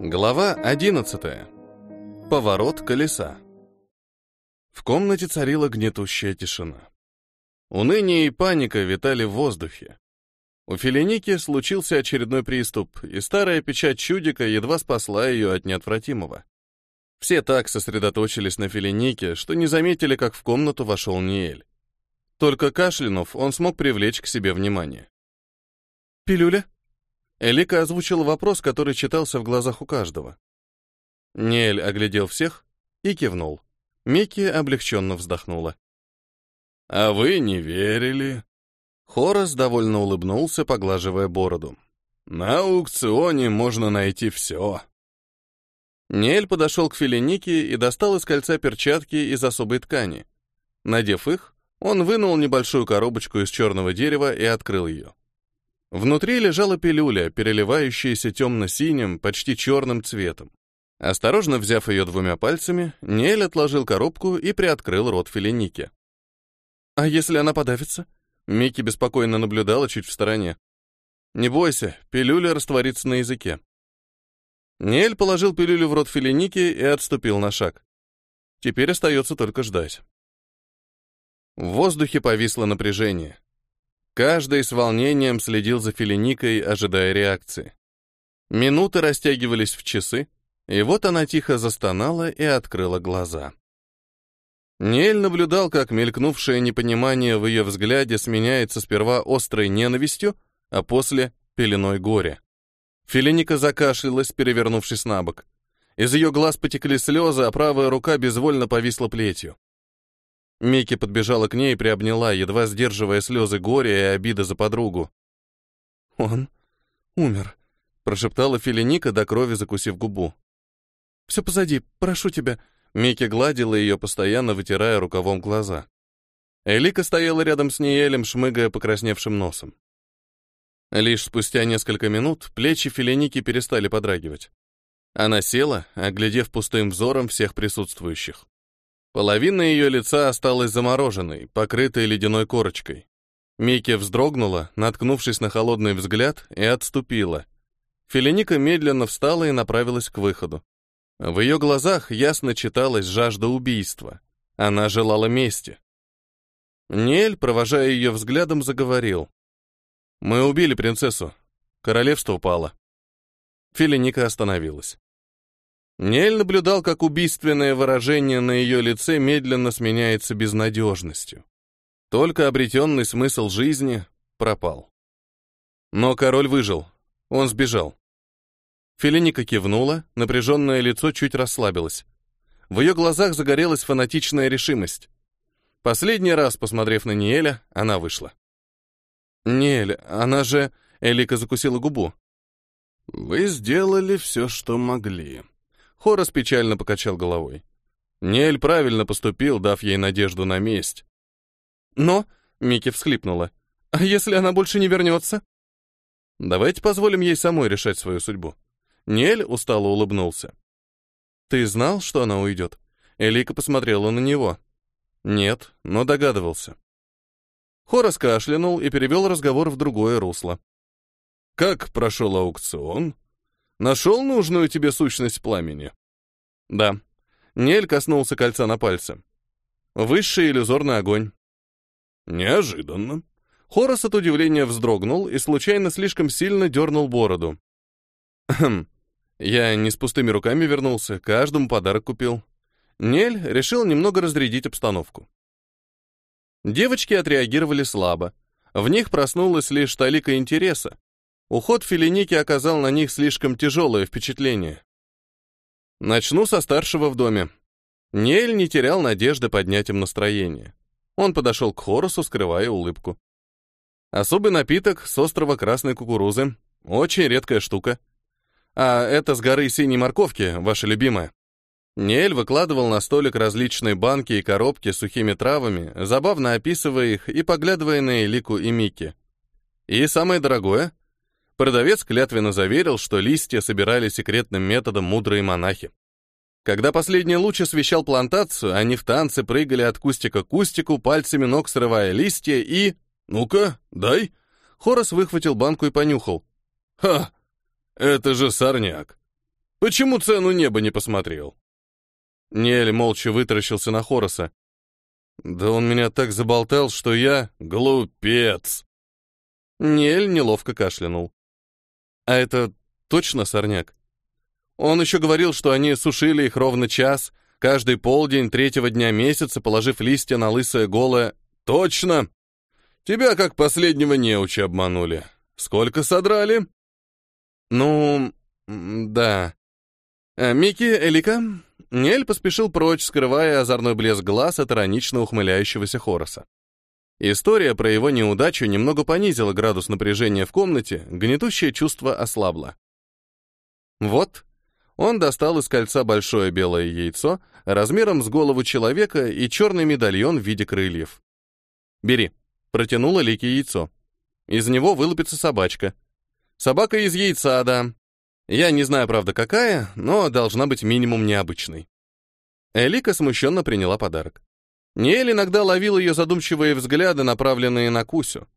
Глава 11. Поворот колеса. В комнате царила гнетущая тишина. Уныние и паника витали в воздухе. У Филиники случился очередной приступ, и старая печать чудика едва спасла ее от неотвратимого. Все так сосредоточились на Филинике, что не заметили, как в комнату вошел Ниэль. Только кашлянув, он смог привлечь к себе внимание. «Пилюля?» Элика озвучила вопрос, который читался в глазах у каждого. Нель оглядел всех и кивнул. Микки облегченно вздохнула. «А вы не верили?» Хорас довольно улыбнулся, поглаживая бороду. «На аукционе можно найти все». Нель подошел к Филинике и достал из кольца перчатки из особой ткани. Надев их, он вынул небольшую коробочку из черного дерева и открыл ее. Внутри лежала пилюля, переливающаяся темно-синим, почти черным цветом. Осторожно взяв ее двумя пальцами, Нель отложил коробку и приоткрыл рот Филиники. «А если она подавится?» Микки беспокойно наблюдала чуть в стороне. «Не бойся, пилюля растворится на языке». Нель положил пилюлю в рот Филиники и отступил на шаг. Теперь остается только ждать. В воздухе повисло напряжение. Каждый с волнением следил за Филиникой, ожидая реакции. Минуты растягивались в часы, и вот она тихо застонала и открыла глаза. Нель наблюдал, как мелькнувшее непонимание в ее взгляде сменяется сперва острой ненавистью, а после — пеленой горя. Филиника закашлялась, перевернувшись на бок. Из ее глаз потекли слезы, а правая рука безвольно повисла плетью. Микки подбежала к ней и приобняла, едва сдерживая слезы горя и обида за подругу. «Он умер», — прошептала Филиника до крови, закусив губу. «Все позади, прошу тебя». Микки гладила ее, постоянно вытирая рукавом глаза. Элика стояла рядом с Ниелем, шмыгая покрасневшим носом. Лишь спустя несколько минут плечи Филиники перестали подрагивать. Она села, оглядев пустым взором всех присутствующих. Половина ее лица осталась замороженной, покрытой ледяной корочкой. Микки вздрогнула, наткнувшись на холодный взгляд, и отступила. Филиника медленно встала и направилась к выходу. В ее глазах ясно читалась жажда убийства. Она желала мести. Нель, провожая ее взглядом, заговорил. «Мы убили принцессу. Королевство упало». Филиника остановилась. Нель наблюдал, как убийственное выражение на ее лице медленно сменяется безнадежностью. Только обретенный смысл жизни пропал. Но король выжил. Он сбежал. Филиника кивнула, напряженное лицо чуть расслабилось. В ее глазах загорелась фанатичная решимость. Последний раз, посмотрев на Ниэля, она вышла. «Ниэль, она же...» — Элика закусила губу. «Вы сделали все, что могли», Хорос печально покачал головой. Нель правильно поступил, дав ей надежду на месть. Но, Микки всхлипнула, а если она больше не вернется? Давайте позволим ей самой решать свою судьбу. Нель устало улыбнулся. Ты знал, что она уйдет? Элика посмотрела на него. Нет, но догадывался. Хорос кашлянул и перевел разговор в другое русло. «Как прошел аукцион?» Нашел нужную тебе сущность пламени? Да. Нель коснулся кольца на пальце. Высший иллюзорный огонь. Неожиданно. Хорос от удивления вздрогнул и случайно слишком сильно дернул бороду. Хм. Я не с пустыми руками вернулся, каждому подарок купил. Нель решил немного разрядить обстановку. Девочки отреагировали слабо. В них проснулась лишь талика интереса, Уход Филиники оказал на них слишком тяжелое впечатление. Начну со старшего в доме. Нель не терял надежды поднять им настроение. Он подошел к Хорусу, скрывая улыбку. Особый напиток с острова красной кукурузы. Очень редкая штука. А это с горы синей морковки, ваша любимая. Нель выкладывал на столик различные банки и коробки с сухими травами, забавно описывая их и поглядывая на Элику и Микки. И самое дорогое Продавец клятвенно заверил, что листья собирали секретным методом мудрые монахи. Когда последний луч освещал плантацию, они в танце прыгали от кустика к кустику, пальцами ног срывая листья и... «Ну-ка, дай!» Хорос выхватил банку и понюхал. «Ха! Это же сорняк!» Почему цену неба не посмотрел?» Нель молча вытаращился на Хороса. «Да он меня так заболтал, что я... Глупец!» Нель неловко кашлянул. «А это точно сорняк?» Он еще говорил, что они сушили их ровно час, каждый полдень третьего дня месяца, положив листья на лысое голое. «Точно! Тебя как последнего неуча обманули. Сколько содрали?» «Ну, да. А, Микки, Элика?» Нель поспешил прочь, скрывая озорной блеск глаз от иронично ухмыляющегося Хороса. История про его неудачу немного понизила градус напряжения в комнате, гнетущее чувство ослабло. Вот, он достал из кольца большое белое яйцо размером с голову человека и черный медальон в виде крыльев. «Бери», — протянула Лики яйцо. «Из него вылупится собачка. Собака из яйца, да. Я не знаю, правда, какая, но должна быть минимум необычной». Элика смущенно приняла подарок. Ниэль иногда ловил ее задумчивые взгляды, направленные на Кусю.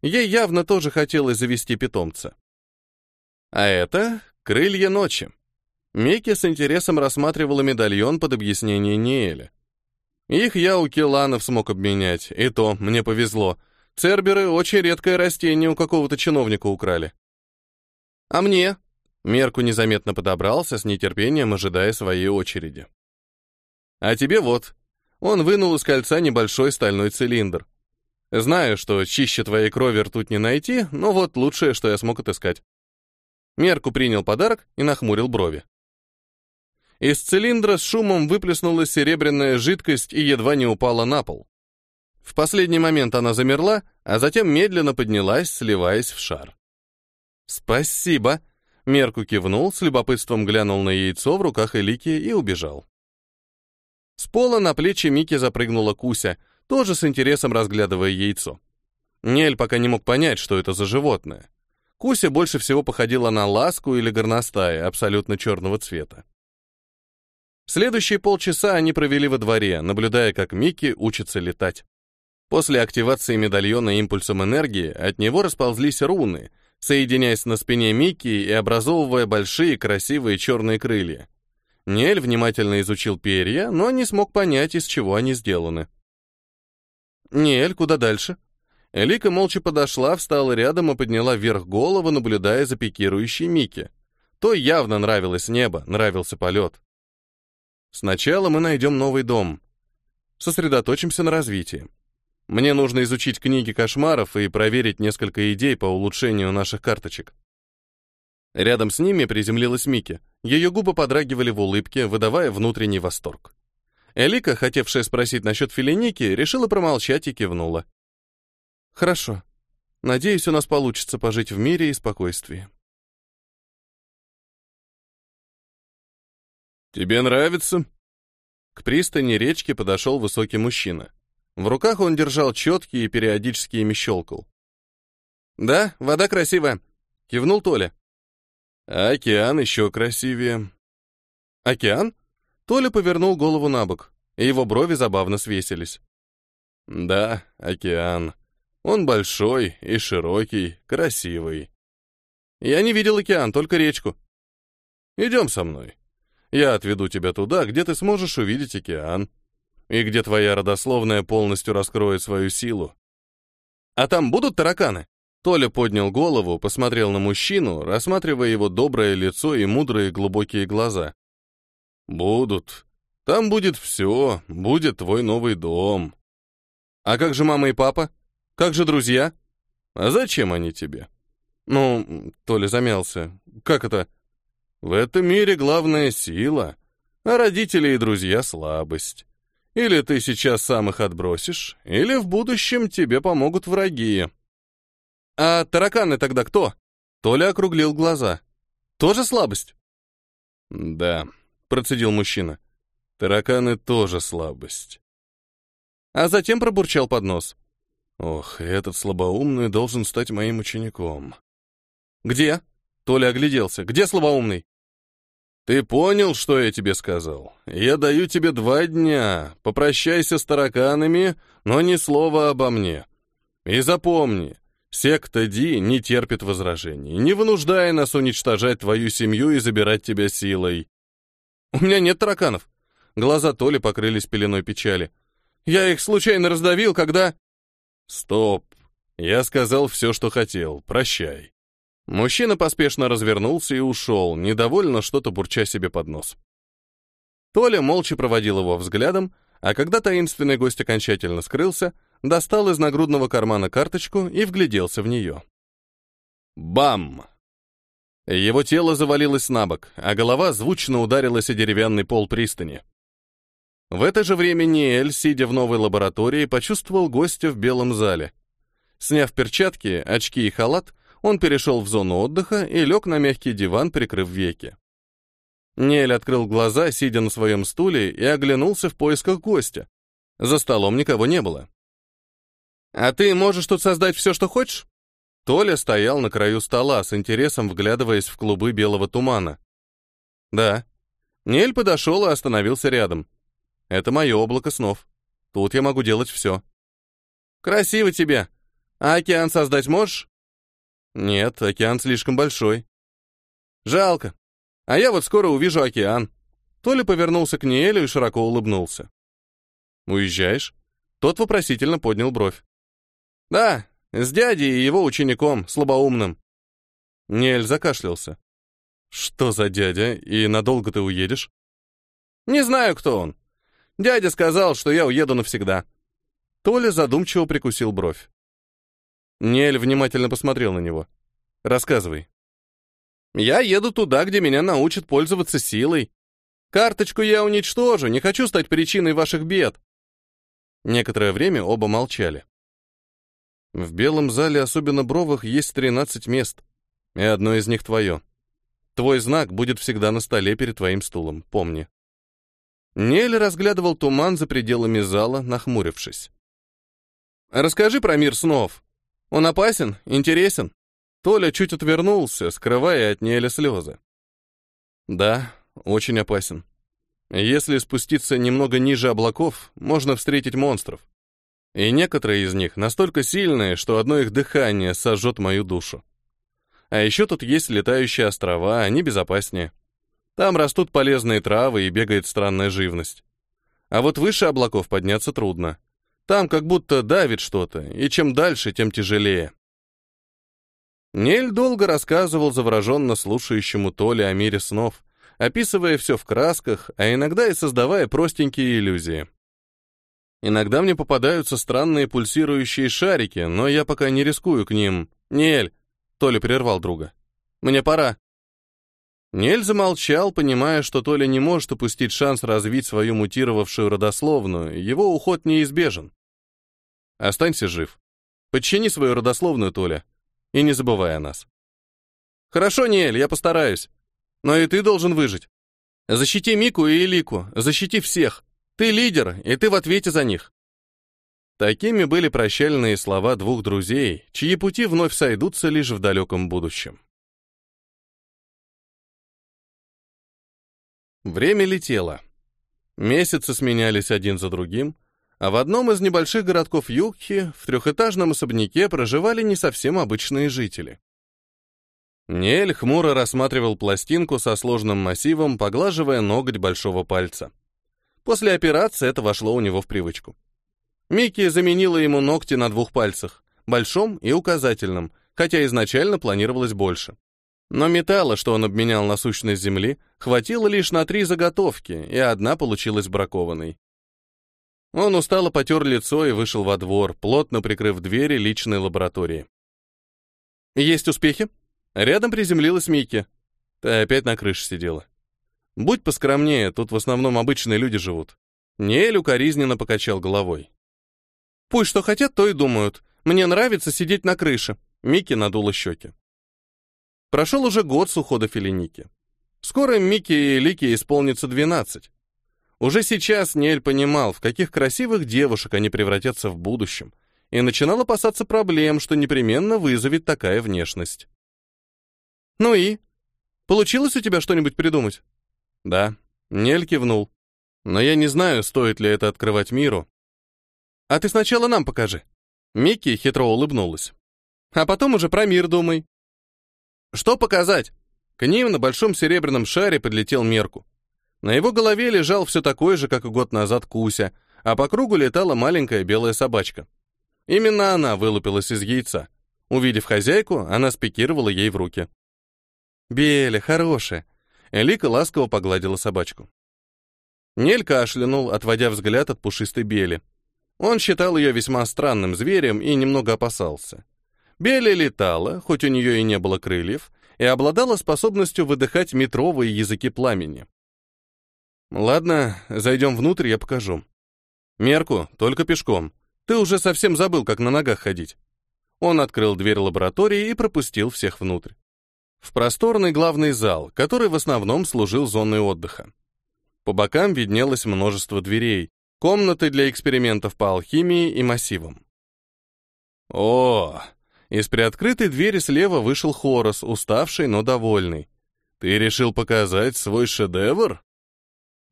Ей явно тоже хотелось завести питомца. А это крылья ночи. Мекки с интересом рассматривала медальон под объяснение Ниэля. Их я у Киланов смог обменять, и то мне повезло. Церберы — очень редкое растение у какого-то чиновника украли. А мне? Мерку незаметно подобрался, с нетерпением ожидая своей очереди. А тебе вот, он вынул из кольца небольшой стальной цилиндр. Знаю, что чище твоей крови ртуть не найти, но вот лучшее, что я смог отыскать. Мерку принял подарок и нахмурил брови. Из цилиндра с шумом выплеснулась серебряная жидкость и едва не упала на пол. В последний момент она замерла, а затем медленно поднялась, сливаясь в шар. «Спасибо!» Мерку кивнул, с любопытством глянул на яйцо в руках Элики и убежал. С пола на плечи Мики запрыгнула Куся, тоже с интересом разглядывая яйцо. Нель пока не мог понять, что это за животное. Куся больше всего походила на ласку или горностая, абсолютно черного цвета. Следующие полчаса они провели во дворе, наблюдая, как Микки учится летать. После активации медальона импульсом энергии от него расползлись руны, соединяясь на спине Микки и образовывая большие красивые черные крылья. Нель внимательно изучил перья, но не смог понять, из чего они сделаны. «Нель, куда дальше?» Элика молча подошла, встала рядом и подняла вверх голову, наблюдая за пикирующей Микки. То явно нравилось небо, нравился полет. «Сначала мы найдем новый дом. Сосредоточимся на развитии. Мне нужно изучить книги кошмаров и проверить несколько идей по улучшению наших карточек. Рядом с ними приземлилась Мики. Ее губы подрагивали в улыбке, выдавая внутренний восторг. Элика, хотевшая спросить насчет Филиники, решила промолчать и кивнула. «Хорошо. Надеюсь, у нас получится пожить в мире и спокойствии». «Тебе нравится?» К пристани речки подошел высокий мужчина. В руках он держал четки и периодически ими щелкал. «Да, вода красивая», — кивнул Толя. А океан еще красивее. Океан? Толя повернул голову на бок, и его брови забавно свесились. Да, океан. Он большой и широкий, красивый. Я не видел океан, только речку. Идем со мной. Я отведу тебя туда, где ты сможешь увидеть океан, и где твоя родословная полностью раскроет свою силу. А там будут тараканы? Толя поднял голову, посмотрел на мужчину, рассматривая его доброе лицо и мудрые глубокие глаза. «Будут. Там будет все, будет твой новый дом». «А как же мама и папа? Как же друзья?» «А зачем они тебе?» «Ну...» — Толя замялся. «Как это?» «В этом мире главная сила, а родители и друзья — слабость. Или ты сейчас сам их отбросишь, или в будущем тебе помогут враги». А тараканы тогда кто? Толя округлил глаза. Тоже слабость? Да, процедил мужчина. Тараканы тоже слабость. А затем пробурчал под нос. Ох, этот слабоумный должен стать моим учеником. Где? Толя огляделся. Где слабоумный? Ты понял, что я тебе сказал? Я даю тебе два дня. Попрощайся с тараканами, но ни слова обо мне. И запомни, Секта Ди не терпит возражений, не вынуждая нас уничтожать твою семью и забирать тебя силой. У меня нет тараканов. Глаза Толи покрылись пеленой печали. Я их случайно раздавил, когда... Стоп. Я сказал все, что хотел. Прощай. Мужчина поспешно развернулся и ушел, недовольно что-то бурча себе под нос. Толя молча проводил его взглядом, а когда таинственный гость окончательно скрылся, достал из нагрудного кармана карточку и вгляделся в нее. Бам! Его тело завалилось на бок, а голова звучно ударилась о деревянный пол пристани. В это же время Ниэль, сидя в новой лаборатории, почувствовал гостя в белом зале. Сняв перчатки, очки и халат, он перешел в зону отдыха и лег на мягкий диван, прикрыв веки. Ниэль открыл глаза, сидя на своем стуле, и оглянулся в поисках гостя. За столом никого не было. «А ты можешь тут создать все, что хочешь?» Толя стоял на краю стола, с интересом вглядываясь в клубы белого тумана. «Да». Нель подошел и остановился рядом. «Это мое облако снов. Тут я могу делать все». «Красиво тебе. А океан создать можешь?» «Нет, океан слишком большой». «Жалко. А я вот скоро увижу океан». Толя повернулся к Ниэлю и широко улыбнулся. «Уезжаешь?» Тот вопросительно поднял бровь. «Да, с дядей и его учеником, слабоумным». Нель закашлялся. «Что за дядя? И надолго ты уедешь?» «Не знаю, кто он. Дядя сказал, что я уеду навсегда». Толя задумчиво прикусил бровь. Нель внимательно посмотрел на него. «Рассказывай». «Я еду туда, где меня научат пользоваться силой. Карточку я уничтожу, не хочу стать причиной ваших бед». Некоторое время оба молчали. В белом зале, особенно бровых, есть 13 мест, и одно из них твое. Твой знак будет всегда на столе перед твоим стулом, помни. Нель разглядывал туман за пределами зала, нахмурившись. «Расскажи про мир снов. Он опасен? Интересен?» Толя чуть отвернулся, скрывая от Неля слезы. «Да, очень опасен. Если спуститься немного ниже облаков, можно встретить монстров. И некоторые из них настолько сильные, что одно их дыхание сожжет мою душу. А еще тут есть летающие острова, они безопаснее. Там растут полезные травы и бегает странная живность. А вот выше облаков подняться трудно. Там как будто давит что-то, и чем дальше, тем тяжелее. Нель долго рассказывал завороженно слушающему Толе о мире снов, описывая все в красках, а иногда и создавая простенькие иллюзии. Иногда мне попадаются странные пульсирующие шарики, но я пока не рискую к ним. Нель, Толя прервал друга. Мне пора. Нель замолчал, понимая, что Толя не может упустить шанс развить свою мутировавшую родословную, его уход неизбежен. Останься жив. Подчини свою родословную, Толя, и не забывай о нас. Хорошо, Нель, я постараюсь. Но и ты должен выжить. Защити Мику и Элику, защити всех. Ты лидер, и ты в ответе за них. Такими были прощальные слова двух друзей, чьи пути вновь сойдутся лишь в далеком будущем. Время летело. Месяцы сменялись один за другим, а в одном из небольших городков Югхи в трехэтажном особняке проживали не совсем обычные жители. Нель хмуро рассматривал пластинку со сложным массивом, поглаживая ноготь большого пальца. После операции это вошло у него в привычку. Микки заменила ему ногти на двух пальцах, большом и указательном, хотя изначально планировалось больше. Но металла, что он обменял на сущность земли, хватило лишь на три заготовки, и одна получилась бракованной. Он устало потер лицо и вышел во двор, плотно прикрыв двери личной лаборатории. «Есть успехи?» Рядом приземлилась Микки. Ты опять на крыше сидела. Будь поскромнее, тут в основном обычные люди живут. Неэль укоризненно покачал головой. Пусть что хотят, то и думают. Мне нравится сидеть на крыше. Микки надула щеки. Прошел уже год с ухода Филиники. Скоро Микки и Лики исполнится 12. Уже сейчас Нель понимал, в каких красивых девушек они превратятся в будущем, и начинал опасаться проблем, что непременно вызовет такая внешность. «Ну и? Получилось у тебя что-нибудь придумать?» Да, Нель кивнул. Но я не знаю, стоит ли это открывать миру. А ты сначала нам покажи. Микки хитро улыбнулась. А потом уже про мир думай. Что показать? К ним на большом серебряном шаре подлетел Мерку. На его голове лежал все такой же, как и год назад Куся, а по кругу летала маленькая белая собачка. Именно она вылупилась из яйца. Увидев хозяйку, она спикировала ей в руки. «Беля, хорошая!» Элика ласково погладила собачку. Нель кашлянул, отводя взгляд от пушистой бели. Он считал ее весьма странным зверем и немного опасался. Беля летала, хоть у нее и не было крыльев, и обладала способностью выдыхать метровые языки пламени. «Ладно, зайдем внутрь, я покажу. Мерку, только пешком. Ты уже совсем забыл, как на ногах ходить». Он открыл дверь лаборатории и пропустил всех внутрь. В просторный главный зал, который в основном служил зоной отдыха. По бокам виднелось множество дверей, комнаты для экспериментов по алхимии и массивам. О, из приоткрытой двери слева вышел Хорос, уставший, но довольный. Ты решил показать свой шедевр?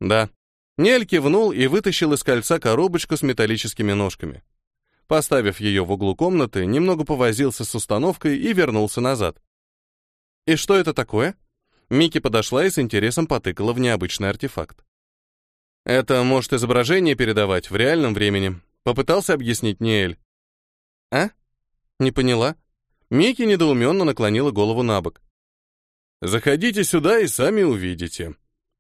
Да. Нель кивнул и вытащил из кольца коробочку с металлическими ножками. Поставив ее в углу комнаты, немного повозился с установкой и вернулся назад. «И что это такое?» Микки подошла и с интересом потыкала в необычный артефакт. «Это может изображение передавать в реальном времени», — попытался объяснить Неэль. «А? Не поняла?» Микки недоуменно наклонила голову на бок. «Заходите сюда и сами увидите».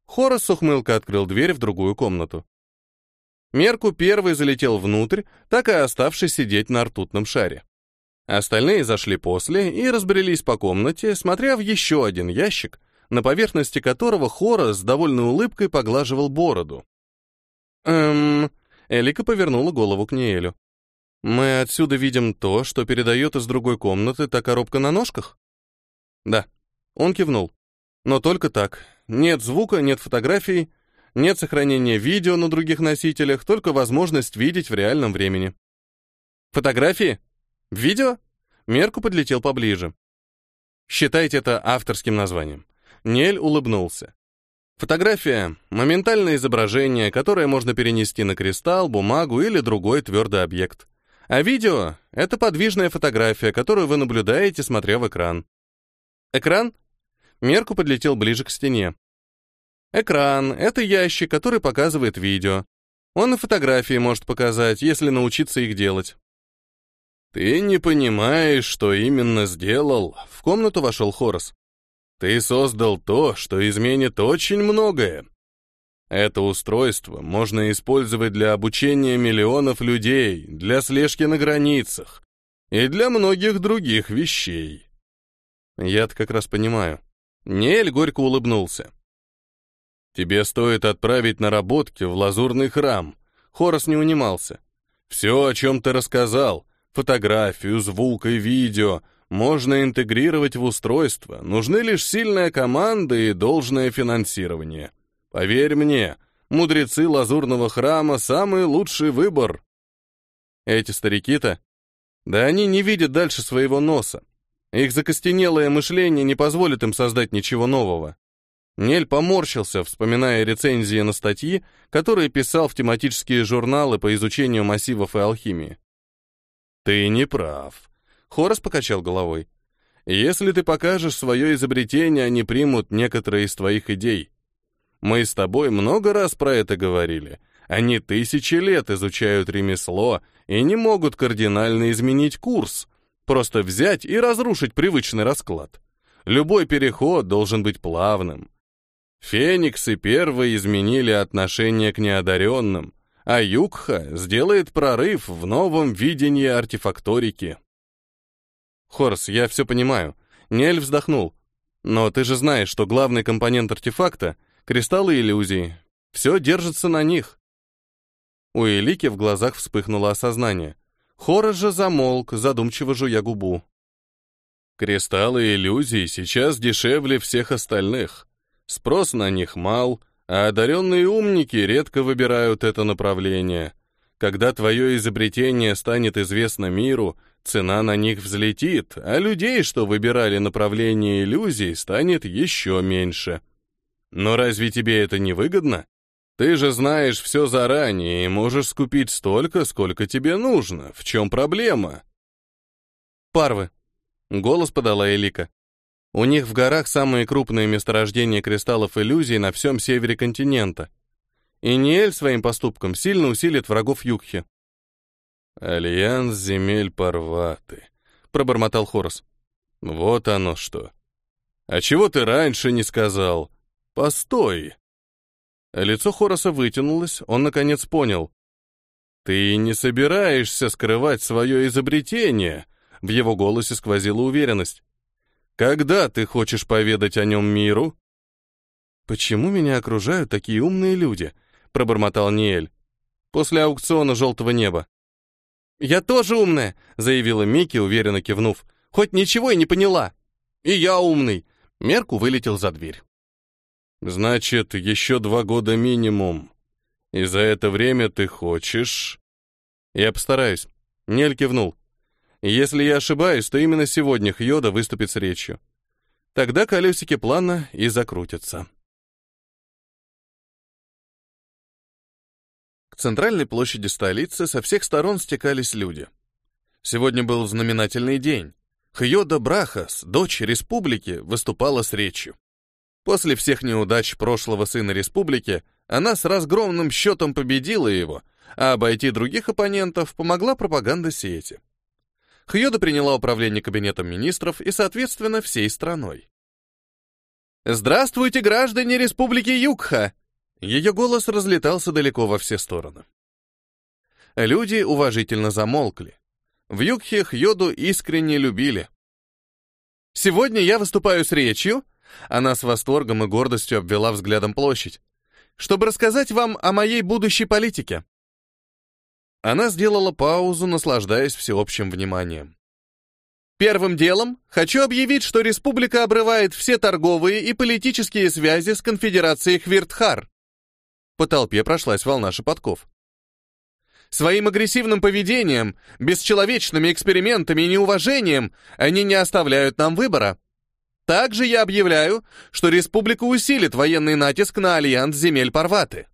Хорос с ухмылкой открыл дверь в другую комнату. Мерку первый залетел внутрь, так и оставшись сидеть на ртутном шаре. Остальные зашли после и разбрелись по комнате, смотря в еще один ящик, на поверхности которого Хора с довольной улыбкой поглаживал бороду. «Эм...» Элика повернула голову к Неэлю. «Мы отсюда видим то, что передает из другой комнаты та коробка на ножках?» «Да». Он кивнул. «Но только так. Нет звука, нет фотографий, нет сохранения видео на других носителях, только возможность видеть в реальном времени». «Фотографии?» Видео? Мерку подлетел поближе. Считайте это авторским названием. Нель улыбнулся. Фотография — моментальное изображение, которое можно перенести на кристалл, бумагу или другой твердый объект. А видео — это подвижная фотография, которую вы наблюдаете, смотря в экран. Экран? Мерку подлетел ближе к стене. Экран — это ящик, который показывает видео. Он и фотографии может показать, если научиться их делать. «Ты не понимаешь, что именно сделал», — в комнату вошел Хорос. «Ты создал то, что изменит очень многое. Это устройство можно использовать для обучения миллионов людей, для слежки на границах и для многих других вещей». Я-то как раз понимаю. Нель горько улыбнулся. «Тебе стоит отправить наработки в лазурный храм». Хорос не унимался. «Все, о чем ты рассказал, Фотографию, звук и видео можно интегрировать в устройство, нужны лишь сильная команда и должное финансирование. Поверь мне, мудрецы лазурного храма — самый лучший выбор. Эти старики-то? Да они не видят дальше своего носа. Их закостенелое мышление не позволит им создать ничего нового. Нель поморщился, вспоминая рецензии на статьи, которые писал в тематические журналы по изучению массивов и алхимии. Ты не прав. Хорос покачал головой. Если ты покажешь свое изобретение, они примут некоторые из твоих идей. Мы с тобой много раз про это говорили. Они тысячи лет изучают ремесло и не могут кардинально изменить курс, просто взять и разрушить привычный расклад. Любой переход должен быть плавным. Фениксы первые изменили отношение к неодаренным, а Юкха сделает прорыв в новом видении артефакторики. Хорс, я все понимаю. Нель вздохнул. Но ты же знаешь, что главный компонент артефакта — кристаллы иллюзии. Все держится на них. У Элики в глазах вспыхнуло осознание. Хорос же замолк, задумчиво жуя губу. Кристаллы иллюзий сейчас дешевле всех остальных. Спрос на них мал, а одаренные умники редко выбирают это направление. Когда твое изобретение станет известно миру, цена на них взлетит, а людей, что выбирали направление иллюзий, станет еще меньше. Но разве тебе это не выгодно? Ты же знаешь все заранее и можешь скупить столько, сколько тебе нужно. В чем проблема? Парвы. Голос подала Элика. У них в горах самые крупные месторождения кристаллов иллюзий на всем севере континента. И Ниэль своим поступком сильно усилит врагов Югхи. «Альянс земель Парваты», — пробормотал Хорос. «Вот оно что. А чего ты раньше не сказал? Постой!» Лицо Хороса вытянулось, он наконец понял. «Ты не собираешься скрывать свое изобретение?» В его голосе сквозила уверенность. «Когда ты хочешь поведать о нем миру?» «Почему меня окружают такие умные люди?» — пробормотал Ниэль. «После аукциона желтого неба». «Я тоже умная», — заявила Микки, уверенно кивнув. «Хоть ничего и не поняла». «И я умный». Мерку вылетел за дверь. «Значит, еще два года минимум. И за это время ты хочешь...» «Я постараюсь». Нель кивнул. «Если я ошибаюсь, то именно сегодня Хьода выступит с речью. Тогда колесики плана и закрутятся». центральной площади столицы со всех сторон стекались люди. Сегодня был знаменательный день. Хьода Брахас, дочь республики, выступала с речью. После всех неудач прошлого сына республики она с разгромным счетом победила его, а обойти других оппонентов помогла пропаганда сети. Хьода приняла управление кабинетом министров и, соответственно, всей страной. «Здравствуйте, граждане Республики Югха!» Ее голос разлетался далеко во все стороны. Люди уважительно замолкли. В Югхе Хьоду искренне любили. «Сегодня я выступаю с речью», она с восторгом и гордостью обвела взглядом площадь, «чтобы рассказать вам о моей будущей политике». Она сделала паузу, наслаждаясь всеобщим вниманием. Первым делом хочу объявить, что республика обрывает все торговые и политические связи с конфедерацией Хвиртхар. По толпе прошлась волна шепотков. Своим агрессивным поведением, бесчеловечными экспериментами и неуважением они не оставляют нам выбора. Также я объявляю, что республика усилит военный натиск на альянс земель Парваты.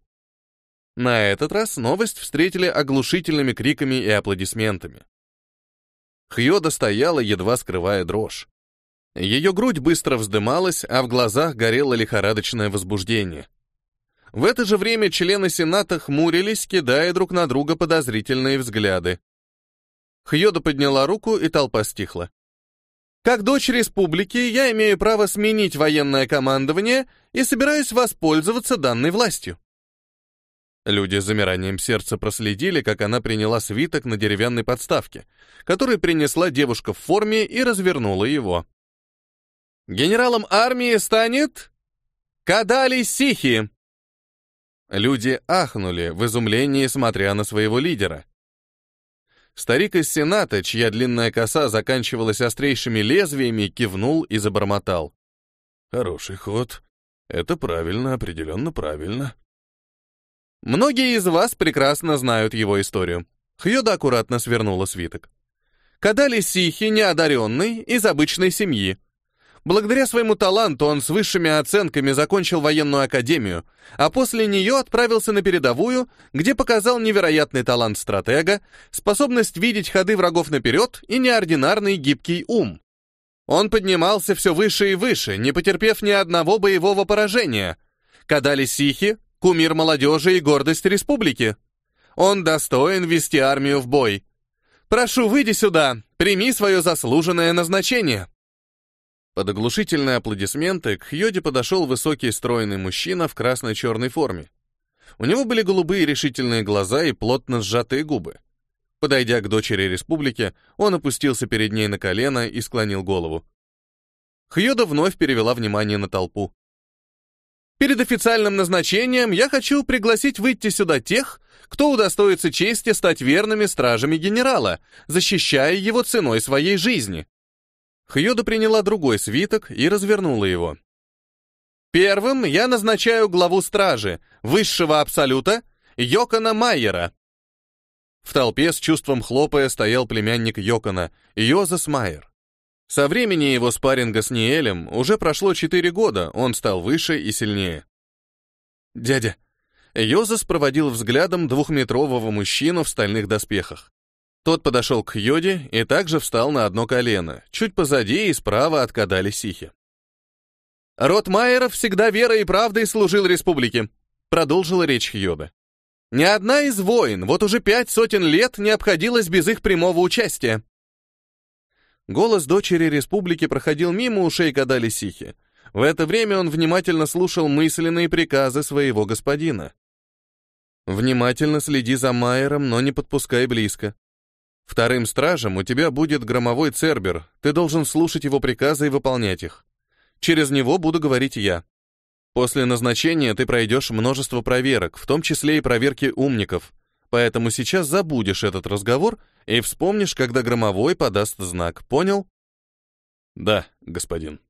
На этот раз новость встретили оглушительными криками и аплодисментами. Хьода стояла, едва скрывая дрожь. Ее грудь быстро вздымалась, а в глазах горело лихорадочное возбуждение. В это же время члены Сената хмурились, кидая друг на друга подозрительные взгляды. Хьода подняла руку, и толпа стихла. Как дочь республики, я имею право сменить военное командование и собираюсь воспользоваться данной властью. Люди с замиранием сердца проследили, как она приняла свиток на деревянной подставке, который принесла девушка в форме и развернула его. Генералом армии станет Кадали Сихи. Люди ахнули в изумлении, смотря на своего лидера. Старик из Сената, чья длинная коса заканчивалась острейшими лезвиями, кивнул и забормотал. «Хороший ход. Это правильно, определенно правильно». Многие из вас прекрасно знают его историю. Хьюда аккуратно свернула свиток. Кадали Сихи неодаренный, из обычной семьи. Благодаря своему таланту он с высшими оценками закончил военную академию, а после нее отправился на передовую, где показал невероятный талант стратега, способность видеть ходы врагов наперед и неординарный гибкий ум. Он поднимался все выше и выше, не потерпев ни одного боевого поражения. Кадали Сихи — кумир молодежи и гордость республики. Он достоин вести армию в бой. Прошу, выйди сюда, прими свое заслуженное назначение. Под оглушительные аплодисменты к Хьоде подошел высокий стройный мужчина в красно-черной форме. У него были голубые решительные глаза и плотно сжатые губы. Подойдя к дочери республики, он опустился перед ней на колено и склонил голову. Хьода вновь перевела внимание на толпу. «Перед официальным назначением я хочу пригласить выйти сюда тех, кто удостоится чести стать верными стражами генерала, защищая его ценой своей жизни. Хьюда приняла другой свиток и развернула его. Первым я назначаю главу стражи, высшего абсолюта, Йокона Майера. В толпе с чувством хлопая стоял племянник Йокона, Йозас Майер. Со времени его спарринга с Ниэлем уже прошло четыре года, он стал выше и сильнее. «Дядя!» Йозас проводил взглядом двухметрового мужчину в стальных доспехах. Тот подошел к Йоде и также встал на одно колено, чуть позади и справа от Кадали Сихи. «Род Майеров всегда верой и правдой служил республике», продолжила речь Йода. «Ни одна из войн вот уже пять сотен лет не обходилась без их прямого участия». Голос дочери республики проходил мимо ушей Кадали Сихи. В это время он внимательно слушал мысленные приказы своего господина. «Внимательно следи за Майером, но не подпускай близко. Вторым стражем у тебя будет громовой цербер, ты должен слушать его приказы и выполнять их. Через него буду говорить я. После назначения ты пройдешь множество проверок, в том числе и проверки умников, поэтому сейчас забудешь этот разговор и вспомнишь, когда громовой подаст знак, понял? Да, господин.